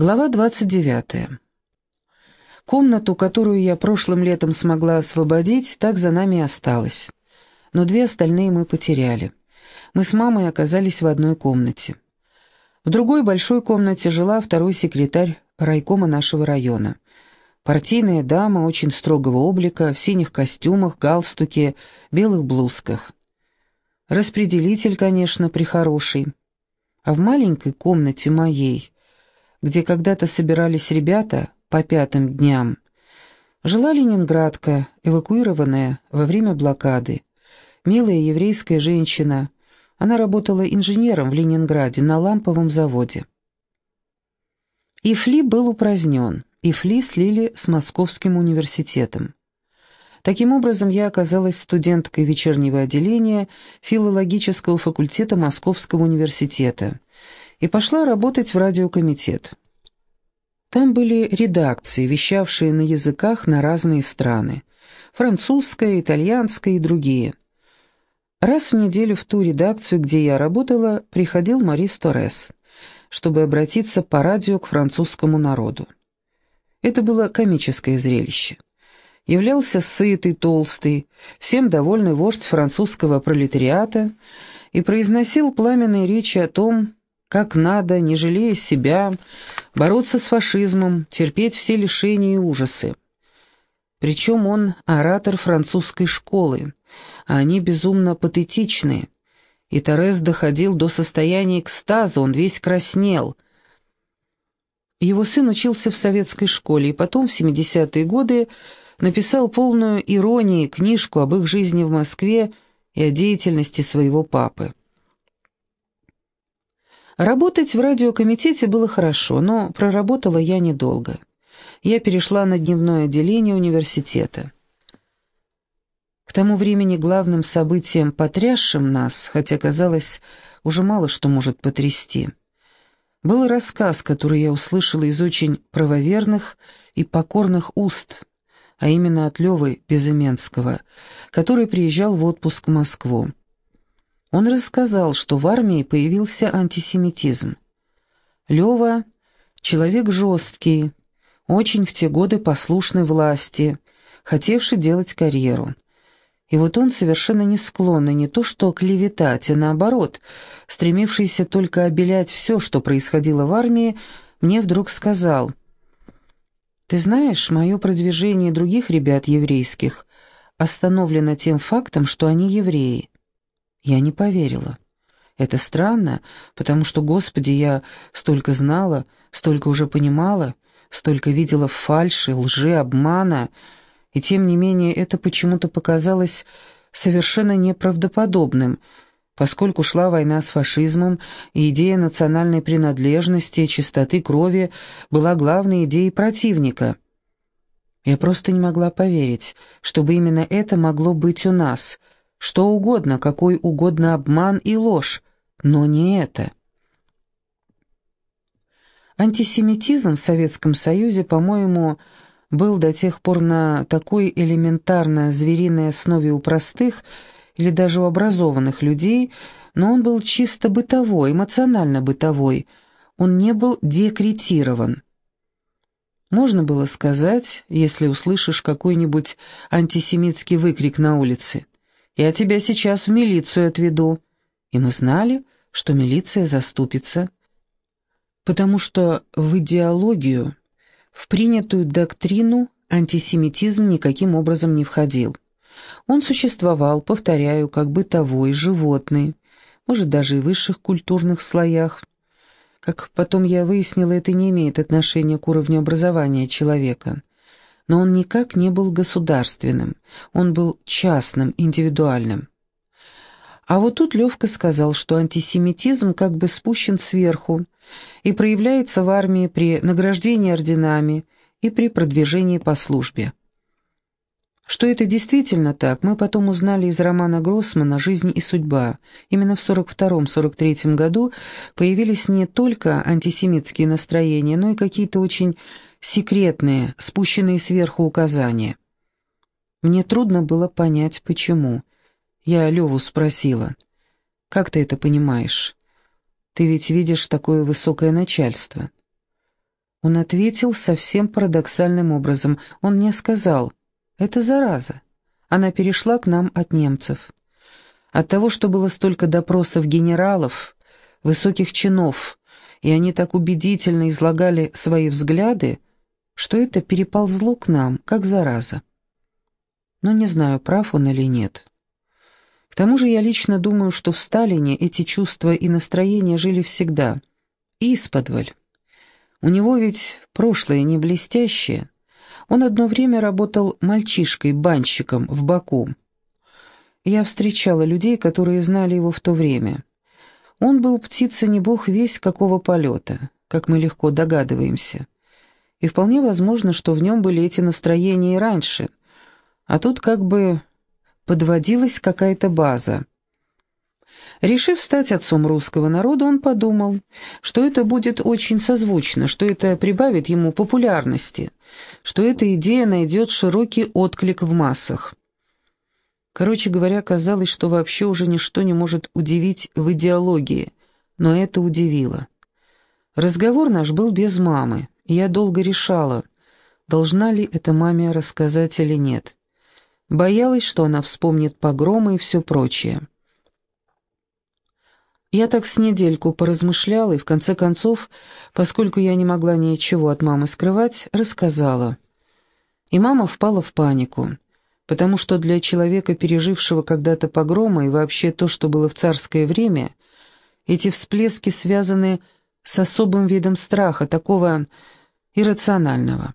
Глава 29. Комнату, которую я прошлым летом смогла освободить, так за нами и осталась. Но две остальные мы потеряли. Мы с мамой оказались в одной комнате. В другой большой комнате жила второй секретарь райкома нашего района. Партийная дама очень строгого облика, в синих костюмах, галстуке, белых блузках. Распределитель, конечно, прихороший. А в маленькой комнате моей где когда-то собирались ребята по пятым дням, жила ленинградка, эвакуированная во время блокады. Милая еврейская женщина. Она работала инженером в Ленинграде на ламповом заводе. Ифли был упразднен, Ифли слили с Московским университетом. Таким образом, я оказалась студенткой вечернего отделения филологического факультета Московского университета и пошла работать в радиокомитет. Там были редакции, вещавшие на языках на разные страны – французская, итальянская и другие. Раз в неделю в ту редакцию, где я работала, приходил Морис Торрес, чтобы обратиться по радио к французскому народу. Это было комическое зрелище. Являлся сытый, толстый, всем довольный вождь французского пролетариата и произносил пламенные речи о том, как надо, не жалея себя, бороться с фашизмом, терпеть все лишения и ужасы. Причем он оратор французской школы, а они безумно патетичны. И Торес доходил до состояния экстаза, он весь краснел. Его сын учился в советской школе и потом, в 70-е годы, написал полную иронии книжку об их жизни в Москве и о деятельности своего папы. Работать в радиокомитете было хорошо, но проработала я недолго. Я перешла на дневное отделение университета. К тому времени главным событием, потрясшим нас, хотя казалось, уже мало что может потрясти, был рассказ, который я услышала из очень правоверных и покорных уст, а именно от Левы Безыменского, который приезжал в отпуск в Москву. Он рассказал, что в армии появился антисемитизм. Лёва — человек жесткий, очень в те годы послушный власти, хотевший делать карьеру. И вот он совершенно не склонный не то что клеветать, а наоборот, стремившийся только обелять все, что происходило в армии, мне вдруг сказал, «Ты знаешь, мое продвижение других ребят еврейских остановлено тем фактом, что они евреи. Я не поверила. Это странно, потому что, Господи, я столько знала, столько уже понимала, столько видела фальши, лжи, обмана, и тем не менее это почему-то показалось совершенно неправдоподобным, поскольку шла война с фашизмом, и идея национальной принадлежности, чистоты крови была главной идеей противника. Я просто не могла поверить, чтобы именно это могло быть у нас — что угодно, какой угодно обман и ложь, но не это. Антисемитизм в Советском Союзе, по-моему, был до тех пор на такой элементарно звериной основе у простых или даже у образованных людей, но он был чисто бытовой, эмоционально бытовой, он не был декретирован. Можно было сказать, если услышишь какой-нибудь антисемитский выкрик на улице – я тебя сейчас в милицию отведу». И мы знали, что милиция заступится, потому что в идеологию, в принятую доктрину антисемитизм никаким образом не входил. Он существовал, повторяю, как бытовой, животный, может, даже и в высших культурных слоях. Как потом я выяснила, это не имеет отношения к уровню образования человека но он никак не был государственным, он был частным, индивидуальным. А вот тут Левка сказал, что антисемитизм как бы спущен сверху и проявляется в армии при награждении орденами и при продвижении по службе. Что это действительно так, мы потом узнали из романа Гроссмана «Жизнь и судьба». Именно в 42-43 году появились не только антисемитские настроения, но и какие-то очень секретные, спущенные сверху указания. Мне трудно было понять, почему. Я Леву спросила, «Как ты это понимаешь? Ты ведь видишь такое высокое начальство». Он ответил совсем парадоксальным образом. Он мне сказал, «Это зараза. Она перешла к нам от немцев. От того, что было столько допросов генералов, высоких чинов, и они так убедительно излагали свои взгляды, что это переползло к нам, как зараза. Но не знаю, прав он или нет. К тому же я лично думаю, что в Сталине эти чувства и настроения жили всегда. И исподволь. У него ведь прошлое не блестящее. Он одно время работал мальчишкой-банщиком в Баку. Я встречала людей, которые знали его в то время. Он был птица не бог весь какого полета, как мы легко догадываемся. И вполне возможно, что в нем были эти настроения и раньше. А тут как бы подводилась какая-то база. Решив стать отцом русского народа, он подумал, что это будет очень созвучно, что это прибавит ему популярности, что эта идея найдет широкий отклик в массах. Короче говоря, казалось, что вообще уже ничто не может удивить в идеологии, но это удивило. Разговор наш был без мамы, я долго решала, должна ли это маме рассказать или нет. Боялась, что она вспомнит погромы и все прочее. Я так с недельку поразмышляла и, в конце концов, поскольку я не могла ничего от мамы скрывать, рассказала. И мама впала в панику, потому что для человека, пережившего когда-то погромы и вообще то, что было в царское время, эти всплески связаны с особым видом страха, такого иррационального.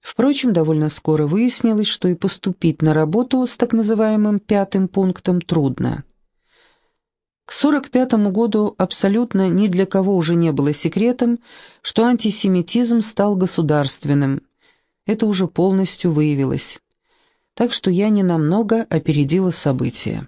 Впрочем, довольно скоро выяснилось, что и поступить на работу с так называемым пятым пунктом трудно. К 1945 году абсолютно ни для кого уже не было секретом, что антисемитизм стал государственным. Это уже полностью выявилось. Так что я ненамного опередила события.